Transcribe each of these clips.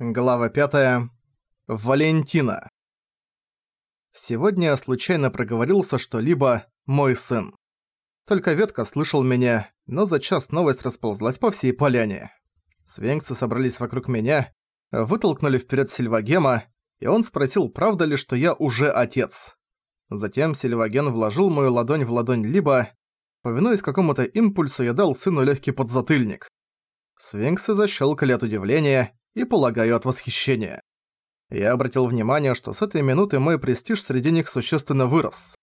Глава 5. Валентина. Сегодня я случайно проговорился что-либо «мой сын». Только ветка слышал меня, но за час новость расползлась по всей поляне. Свенксы собрались вокруг меня, вытолкнули вперед Сильвагема, и он спросил, правда ли, что я уже отец. Затем Сильваген вложил мою ладонь в ладонь Либо. Повинуясь какому-то импульсу, я дал сыну легкий подзатыльник. Свенксы защелкали от удивления, и, полагаю, от восхищения. Я обратил внимание, что с этой минуты мой престиж среди них существенно вырос.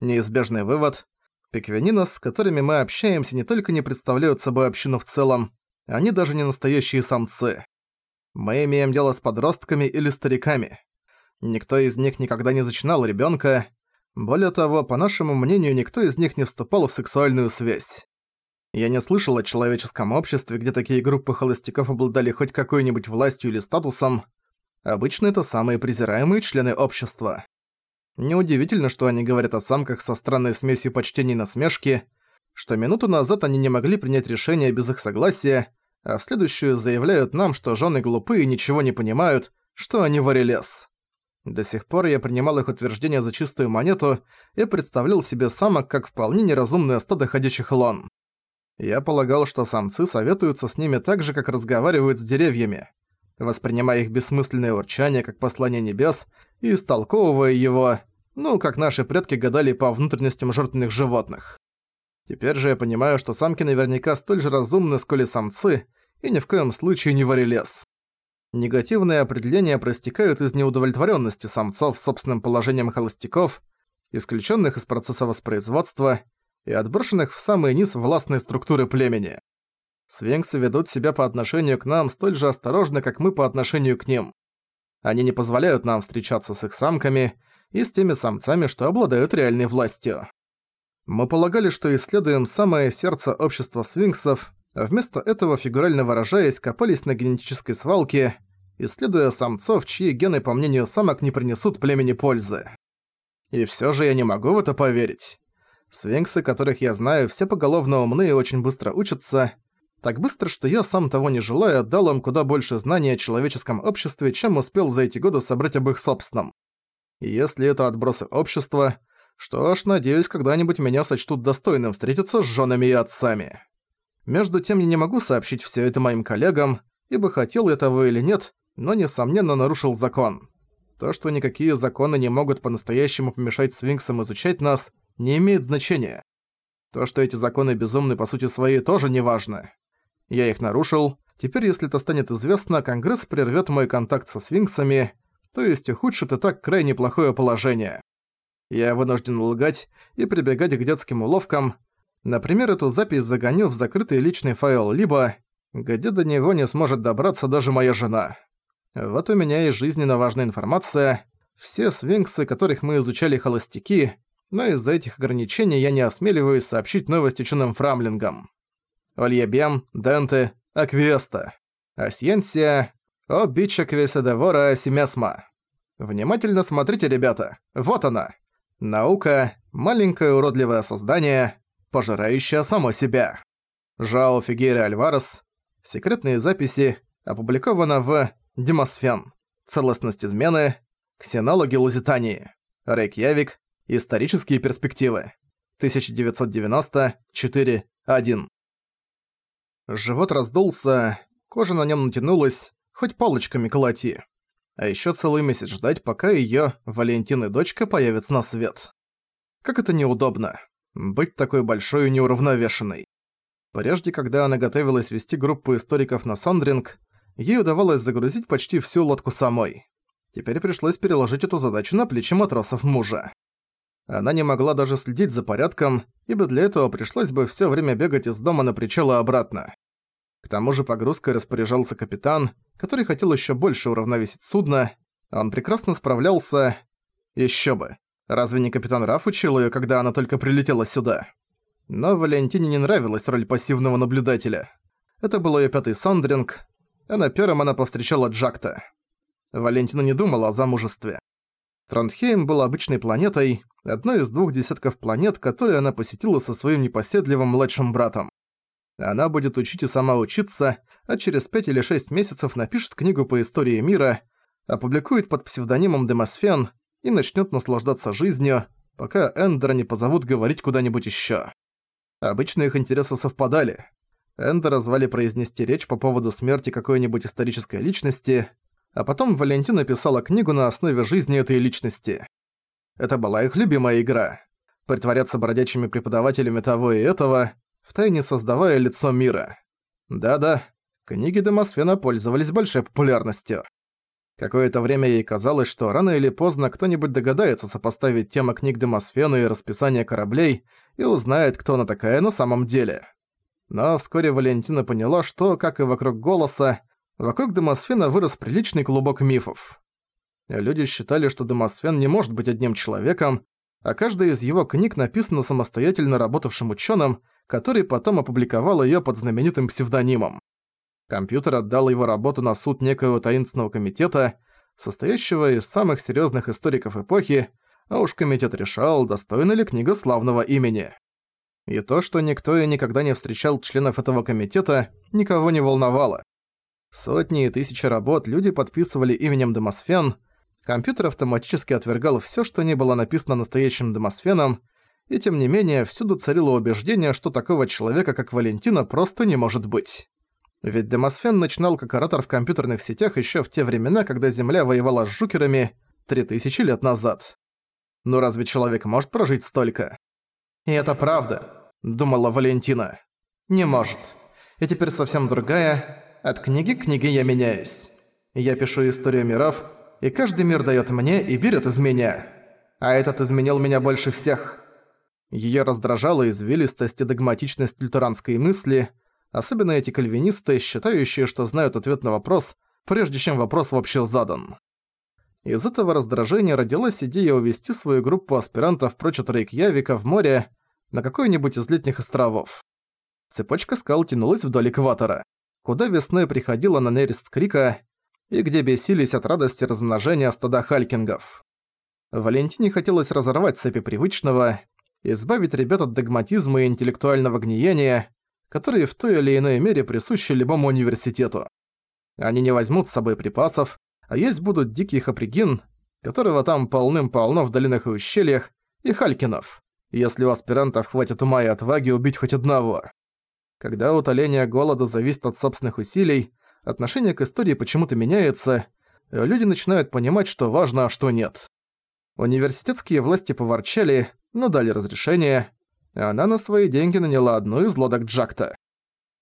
Неизбежный вывод – пиквенинос, с которыми мы общаемся, не только не представляют собой общину в целом, они даже не настоящие самцы. Мы имеем дело с подростками или стариками. Никто из них никогда не зачинал ребенка. Более того, по нашему мнению, никто из них не вступал в сексуальную связь. Я не слышал о человеческом обществе, где такие группы холостяков обладали хоть какой-нибудь властью или статусом. Обычно это самые презираемые члены общества. Неудивительно, что они говорят о самках со странной смесью почтений и насмешки, что минуту назад они не могли принять решение без их согласия, а в следующую заявляют нам, что жены глупые и ничего не понимают, что они варелес. До сих пор я принимал их утверждения за чистую монету и представлял себе самок как вполне неразумное стадо ходячих лон. Я полагал, что самцы советуются с ними так же, как разговаривают с деревьями, воспринимая их бессмысленное урчание как послание небес и истолковывая его, ну, как наши предки гадали по внутренностям жертвенных животных. Теперь же я понимаю, что самки наверняка столь же разумны, сколь и самцы, и ни в коем случае не варелес. Негативные определения проистекают из неудовлетворенности самцов собственным положением холостяков, исключенных из процесса воспроизводства, и отброшенных в самый низ властной структуры племени. Свенксы ведут себя по отношению к нам столь же осторожно, как мы по отношению к ним. Они не позволяют нам встречаться с их самками и с теми самцами, что обладают реальной властью. Мы полагали, что исследуем самое сердце общества свинксов, а вместо этого, фигурально выражаясь, копались на генетической свалке, исследуя самцов, чьи гены, по мнению самок, не принесут племени пользы. И всё же я не могу в это поверить. Свинксы, которых я знаю, все поголовно умны и очень быстро учатся. Так быстро, что я, сам того не желая, отдал им куда больше знаний о человеческом обществе, чем успел за эти годы собрать об их собственном. И если это отбросы общества, что ж, надеюсь, когда-нибудь меня сочтут достойным встретиться с женами и отцами. Между тем, я не могу сообщить все это моим коллегам, ибо хотел я того или нет, но, несомненно, нарушил закон. То, что никакие законы не могут по-настоящему помешать свинксам изучать нас – не имеет значения. То, что эти законы безумны по сути своей, тоже не важно. Я их нарушил. Теперь, если это станет известно, Конгресс прервет мой контакт со свинксами, то есть ухудшит и так крайне плохое положение. Я вынужден лгать и прибегать к детским уловкам. Например, эту запись загоню в закрытый личный файл, либо где до него не сможет добраться даже моя жена. Вот у меня есть жизненно важная информация. Все свинксы, которых мы изучали холостяки, но из-за этих ограничений я не осмеливаюсь сообщить новости ученым фрамлингам. Ольебем, Денте, Аквеста, Асьенсия, О бича Квеседевора Семесма. Внимательно смотрите, ребята, вот она. Наука – маленькое уродливое создание, пожирающее само себя. Жао Фигейра Альварес. Секретные записи. Опубликовано в Демосфен. Целостность измены. Ксенологи Лузитании. Рейкьявик. Исторические перспективы. 1994-1. Живот раздулся, кожа на нем натянулась, хоть палочками колоти. А еще целый месяц ждать, пока ее Валентина дочка появится на свет. Как это неудобно. Быть такой большой и неуравновешенной. Прежде, когда она готовилась вести группу историков на Сондринг, ей удавалось загрузить почти всю лодку самой. Теперь пришлось переложить эту задачу на плечи матросов мужа. Она не могла даже следить за порядком, ибо для этого пришлось бы все время бегать из дома на причал и обратно. К тому же погрузкой распоряжался капитан, который хотел еще больше уравновесить судно. Он прекрасно справлялся... Еще бы. Разве не капитан Раф учил ее, когда она только прилетела сюда? Но Валентине не нравилась роль пассивного наблюдателя. Это был ее пятый сандринг, а на первом она повстречала Джакта. Валентина не думала о замужестве. Тронхейм был обычной планетой, одной из двух десятков планет, которые она посетила со своим непоседливым младшим братом. Она будет учить и сама учиться, а через 5 или 6 месяцев напишет книгу по истории мира, опубликует под псевдонимом Демосфен и начнет наслаждаться жизнью, пока Эндера не позовут говорить куда-нибудь еще. Обычно их интересы совпадали. Эндера звали произнести речь по поводу смерти какой-нибудь исторической личности, а потом Валентина писала книгу на основе жизни этой личности. Это была их любимая игра. Притворяться бродячими преподавателями того и этого, втайне создавая лицо мира. Да-да, книги Демосфена пользовались большой популярностью. Какое-то время ей казалось, что рано или поздно кто-нибудь догадается сопоставить темы книг Демосфена и расписание кораблей и узнает, кто она такая на самом деле. Но вскоре Валентина поняла, что, как и вокруг голоса, вокруг Демосфена вырос приличный клубок мифов. Люди считали, что Демосфен не может быть одним человеком, а каждая из его книг написана самостоятельно работавшим ученым, который потом опубликовал ее под знаменитым псевдонимом. Компьютер отдал его работу на суд некоего таинственного комитета, состоящего из самых серьезных историков эпохи, а уж комитет решал, достойна ли книга славного имени. И то, что никто и никогда не встречал членов этого комитета, никого не волновало. Сотни и тысячи работ люди подписывали именем Демосфен, компьютер автоматически отвергал всё, что не было написано настоящим Демосфеном, и тем не менее всюду царило убеждение, что такого человека, как Валентина, просто не может быть. Ведь Демосфен начинал как оратор в компьютерных сетях ещё в те времена, когда Земля воевала с жукерами 3000 лет назад. Но разве человек может прожить столько? «И это правда», — думала Валентина. «Не может. И теперь совсем другая. От книги к книге я меняюсь. Я пишу историю миров, и каждый мир даёт мне и берет из меня. А этот изменил меня больше всех». Её раздражала извилистость и догматичность лютеранской мысли — особенно эти кальвинисты, считающие, что знают ответ на вопрос, прежде чем вопрос вообще задан. Из этого раздражения родилась идея увести свою группу аспирантов прочь от Рейкьявика в море на какой-нибудь из летних островов. Цепочка скал тянулась вдоль экватора, куда весной приходила на нерест Крика и где бесились от радости размножения стада халькингов. Валентине хотелось разорвать цепи привычного, избавить ребят от догматизма и интеллектуального гниения, которые в той или иной мере присущи любому университету. Они не возьмут с собой припасов, а есть будут дикий хапригин, которого там полным-полно в долинах и ущельях, и халькинов, если у аспирантов хватит ума и отваги убить хоть одного. Когда утоление голода зависит от собственных усилий, отношение к истории почему-то меняется, люди начинают понимать, что важно, а что нет. Университетские власти поворчали, но дали разрешение, она на свои деньги наняла одну из лодок Джакта.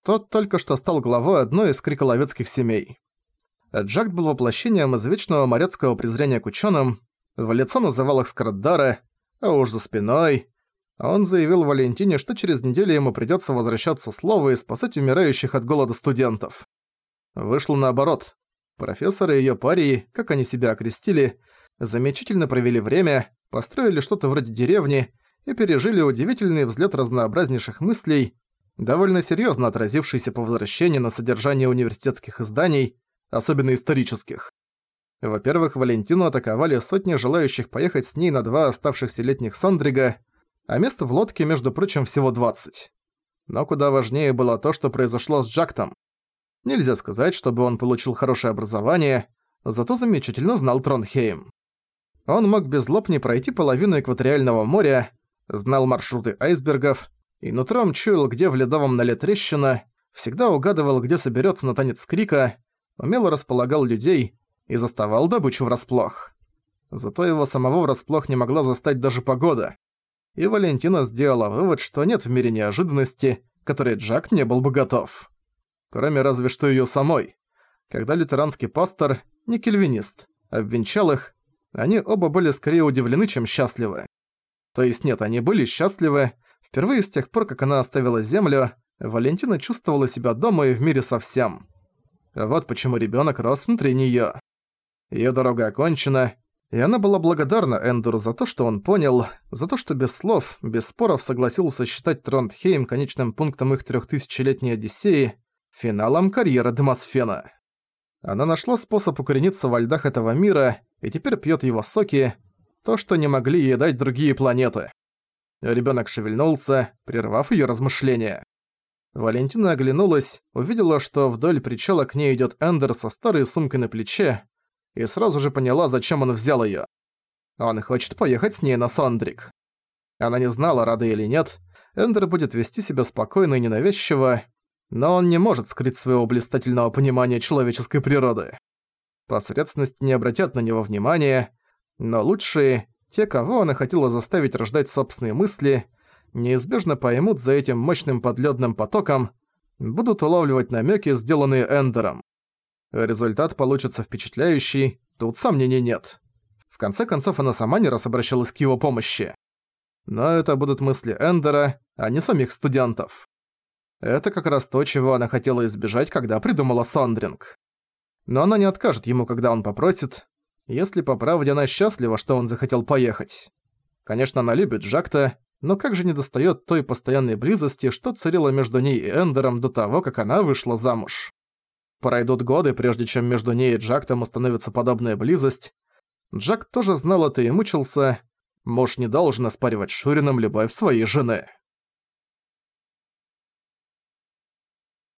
Тот только что стал главой одной из криколовецких семей. Джакт был воплощением извечного морецкого презрения к ученым, в лицо называл их Скраддара, а уж за спиной. Он заявил Валентине, что через неделю ему придётся возвращаться слово и спасать умирающих от голода студентов. Вышло наоборот. Профессор и её парии, как они себя окрестили, замечательно провели время, построили что-то вроде деревни и пережили удивительный взлет разнообразнейших мыслей, довольно серьезно отразившийся по возвращении на содержание университетских изданий, особенно исторических. Во-первых, Валентину атаковали сотни желающих поехать с ней на два оставшихся летних Сондрига, а мест в лодке, между прочим, всего 20. Но куда важнее было то, что произошло с Джактом. Нельзя сказать, чтобы он получил хорошее образование, зато замечательно знал Тронхейм. Он мог без лоб не пройти половину экваториального моря, знал маршруты айсбергов и нутром чуял, где в ледовом нале трещина, всегда угадывал, где соберется на танец крика, умело располагал людей и заставал добычу врасплох. Зато его самого врасплох не могла застать даже погода. И Валентина сделала вывод, что нет в мире неожиданности, которой Джак не был бы готов. Кроме разве что её самой. Когда лютеранский пастор, не кельвинист, обвенчал их, они оба были скорее удивлены, чем счастливы. То есть нет, они были счастливы. Впервые с тех пор, как она оставила Землю, Валентина чувствовала себя дома и в мире совсем. Вот почему ребёнок рос внутри неё. Её дорога окончена, и она была благодарна Эндуру за то, что он понял, за то, что без слов, без споров согласился считать Тронтхейм конечным пунктом их трёхтысячелетней Одиссеи, финалом карьеры Демосфена. Она нашла способ укорениться во льдах этого мира и теперь пьёт его соки, то, что не могли ей дать другие планеты. Ребёнок шевельнулся, прервав её размышления. Валентина оглянулась, увидела, что вдоль причала к ней идёт Эндер со старой сумкой на плече, и сразу же поняла, зачем он взял её. Он хочет поехать с ней на Сондрик. Она не знала, рада или нет, Эндер будет вести себя спокойно и ненавязчиво, но он не может скрыть своего блистательного понимания человеческой природы. Посредственности не обратят на него внимания, но лучшие, те, кого она хотела заставить рождать собственные мысли, неизбежно поймут за этим мощным подлёдным потоком, будут улавливать намеки, сделанные Эндером. Результат получится впечатляющий, тут сомнений нет. В конце концов, она сама не раз обращалась к его помощи. Но это будут мысли Эндера, а не самих студентов. Это как раз то, чего она хотела избежать, когда придумала Сандринг. Но она не откажет ему, когда он попросит, если по правде она счастлива, что он захотел поехать. Конечно, она любит Жакта, но как же недостаёт той постоянной близости, что царила между ней и Эндером до того, как она вышла замуж. Пройдут годы, прежде чем между ней и Джактом установится подобная близость. Джак тоже знал это и мучился. Муж не должен оспаривать Шурином любовь своей жены.